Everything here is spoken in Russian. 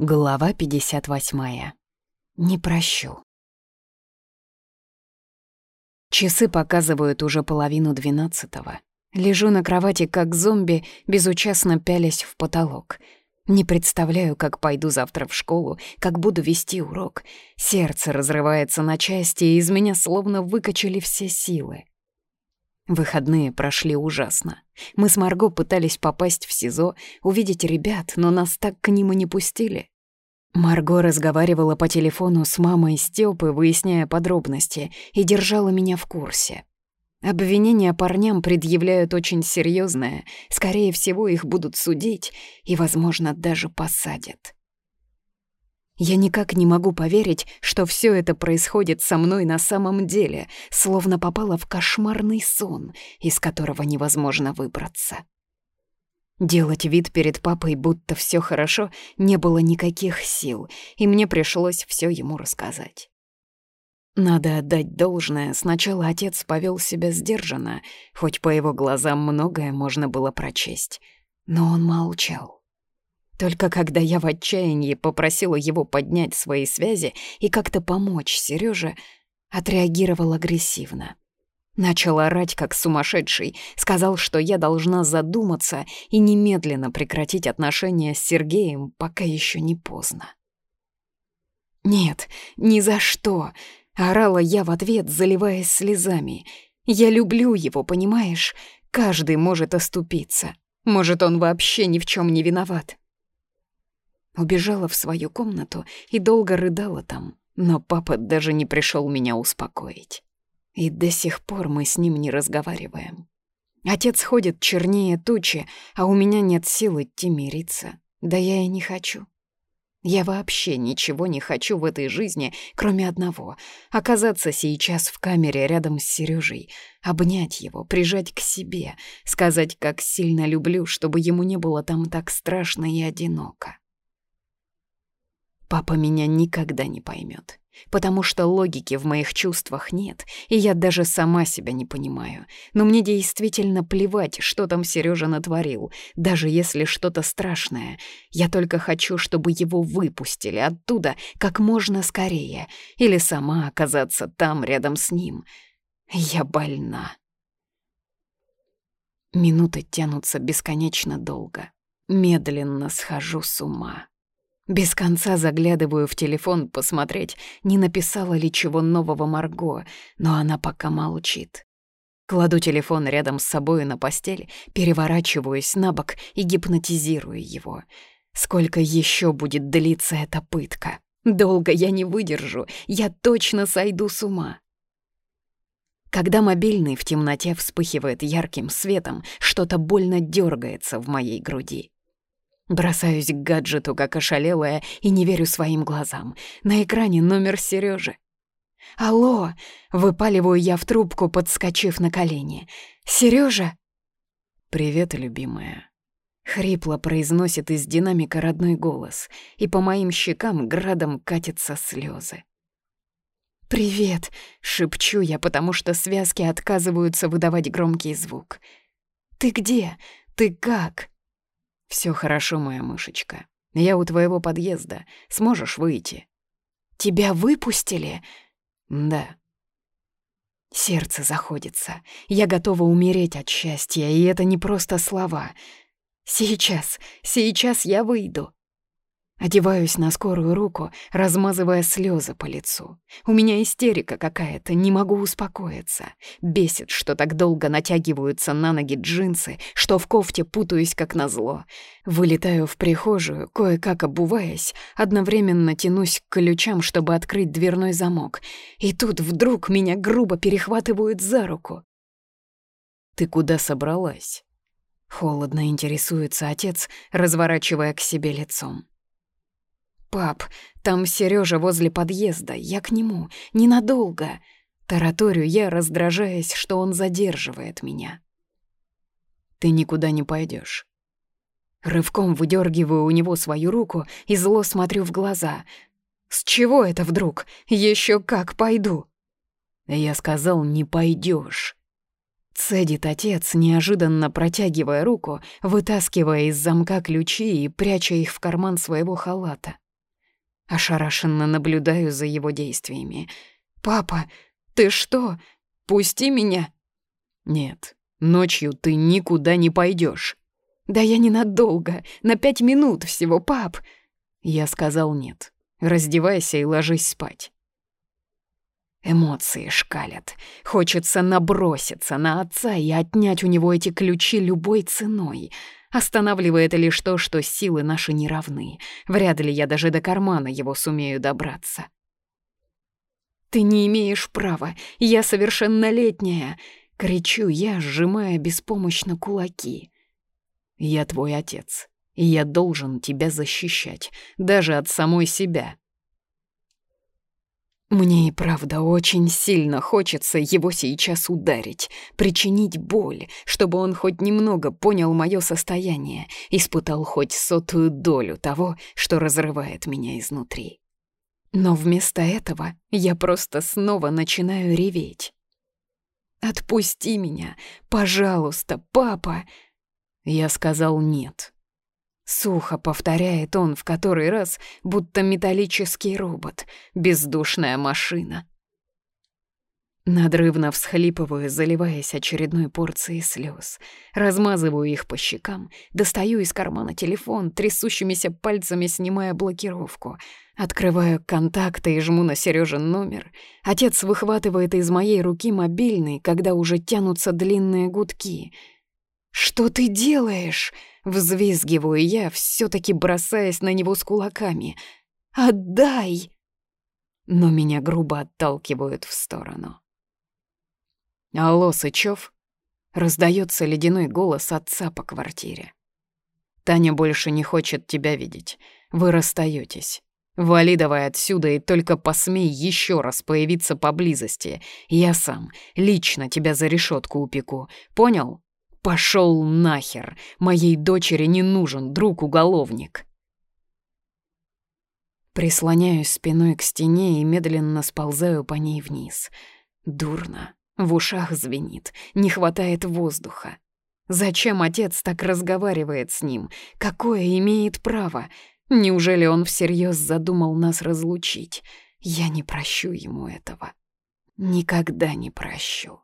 Глава 58. Не прощу. Часы показывают уже половину двенадцатого. Лежу на кровати как зомби, безучастно пялясь в потолок. Не представляю, как пойду завтра в школу, как буду вести урок. Сердце разрывается на части, и из меня словно выкачали все силы. Выходные прошли ужасно. Мы с Марго пытались попасть в СИЗО, увидеть ребят, но нас так к ним и не пустили. Марго разговаривала по телефону с мамой Стёпы, выясняя подробности, и держала меня в курсе. Обвинения парням предъявляют очень серьезное, скорее всего, их будут судить и, возможно, даже посадят. Я никак не могу поверить, что все это происходит со мной на самом деле, словно попала в кошмарный сон, из которого невозможно выбраться. Делать вид перед папой, будто все хорошо, не было никаких сил, и мне пришлось все ему рассказать. Надо отдать должное, сначала отец повел себя сдержанно, хоть по его глазам многое можно было прочесть. Но он молчал. Только когда я в отчаянии попросила его поднять свои связи и как-то помочь Сереже, отреагировал агрессивно. Начал орать, как сумасшедший, сказал, что я должна задуматься и немедленно прекратить отношения с Сергеем, пока еще не поздно. «Нет, ни за что!» — орала я в ответ, заливаясь слезами. «Я люблю его, понимаешь? Каждый может оступиться. Может, он вообще ни в чем не виноват. Убежала в свою комнату и долго рыдала там, но папа даже не пришел меня успокоить. И до сих пор мы с ним не разговариваем. Отец ходит чернее тучи, а у меня нет сил идти мириться. Да я и не хочу. Я вообще ничего не хочу в этой жизни, кроме одного — оказаться сейчас в камере рядом с Сережей, обнять его, прижать к себе, сказать, как сильно люблю, чтобы ему не было там так страшно и одиноко. Папа меня никогда не поймет, потому что логики в моих чувствах нет, и я даже сама себя не понимаю. Но мне действительно плевать, что там Сережа натворил, даже если что-то страшное. Я только хочу, чтобы его выпустили оттуда как можно скорее, или сама оказаться там рядом с ним. Я больна. Минуты тянутся бесконечно долго. Медленно схожу с ума. Без конца заглядываю в телефон посмотреть, не написала ли чего нового Марго, но она пока молчит. Кладу телефон рядом с собой на постель, переворачиваюсь на бок и гипнотизирую его. Сколько еще будет длиться эта пытка? Долго я не выдержу, я точно сойду с ума. Когда мобильный в темноте вспыхивает ярким светом, что-то больно дергается в моей груди. Бросаюсь к гаджету, как ошалелая, и не верю своим глазам. На экране номер Сережи. «Алло!» — выпаливаю я в трубку, подскочив на колени. «Сережа?» «Привет, любимая». Хрипло произносит из динамика родной голос, и по моим щекам градом катятся слезы. «Привет!» — шепчу я, потому что связки отказываются выдавать громкий звук. «Ты где? Ты как?» Все хорошо, моя мышечка. Я у твоего подъезда. Сможешь выйти?» «Тебя выпустили?» «Да». Сердце заходится. Я готова умереть от счастья, и это не просто слова. «Сейчас, сейчас я выйду». Одеваюсь на скорую руку, размазывая слезы по лицу. У меня истерика какая-то, не могу успокоиться. Бесит, что так долго натягиваются на ноги джинсы, что в кофте путаюсь как назло. Вылетаю в прихожую, кое-как обуваясь, одновременно тянусь к ключам, чтобы открыть дверной замок. И тут вдруг меня грубо перехватывают за руку. «Ты куда собралась?» Холодно интересуется отец, разворачивая к себе лицом. «Пап, там Сережа возле подъезда, я к нему, ненадолго». Тараторю я, раздражаясь, что он задерживает меня. «Ты никуда не пойдешь. Рывком выдергиваю у него свою руку и зло смотрю в глаза. «С чего это вдруг? Еще как пойду!» Я сказал, не пойдешь. Цедит отец, неожиданно протягивая руку, вытаскивая из замка ключи и пряча их в карман своего халата. Ошарашенно наблюдаю за его действиями. «Папа, ты что? Пусти меня!» «Нет, ночью ты никуда не пойдешь. «Да я ненадолго, на пять минут всего, пап!» Я сказал нет. «Раздевайся и ложись спать». Эмоции шкалят. Хочется наброситься на отца и отнять у него эти ключи любой ценой. Останавливает лишь то, что силы наши не равны. Вряд ли я даже до кармана его сумею добраться. «Ты не имеешь права, я совершеннолетняя!» — кричу я, сжимая беспомощно кулаки. «Я твой отец, и я должен тебя защищать, даже от самой себя», мне и правда очень сильно хочется его сейчас ударить, причинить боль, чтобы он хоть немного понял мое состояние, испытал хоть сотую долю того, что разрывает меня изнутри. Но вместо этого я просто снова начинаю реветь. «Отпусти меня, пожалуйста, папа!» Я сказал «нет». Сухо повторяет он в который раз, будто металлический робот, бездушная машина. Надрывно всхлипываю, заливаясь очередной порцией слез. Размазываю их по щекам, достаю из кармана телефон, трясущимися пальцами снимая блокировку. Открываю контакты и жму на Сережин номер. Отец выхватывает из моей руки мобильный, когда уже тянутся длинные гудки. «Что ты делаешь?» Взвизгиваю я, все таки бросаясь на него с кулаками. «Отдай!» Но меня грубо отталкивают в сторону. «Алло, Сычев?» Раздается ледяной голос отца по квартире. «Таня больше не хочет тебя видеть. Вы расстаетесь. Вали давай отсюда и только посмей еще раз появиться поблизости. Я сам лично тебя за решетку упеку. Понял?» Пошел нахер! Моей дочери не нужен друг-уголовник. Прислоняюсь спиной к стене и медленно сползаю по ней вниз. Дурно. В ушах звенит, не хватает воздуха. Зачем отец так разговаривает с ним? Какое имеет право? Неужели он всерьез задумал нас разлучить? Я не прощу ему этого. Никогда не прощу.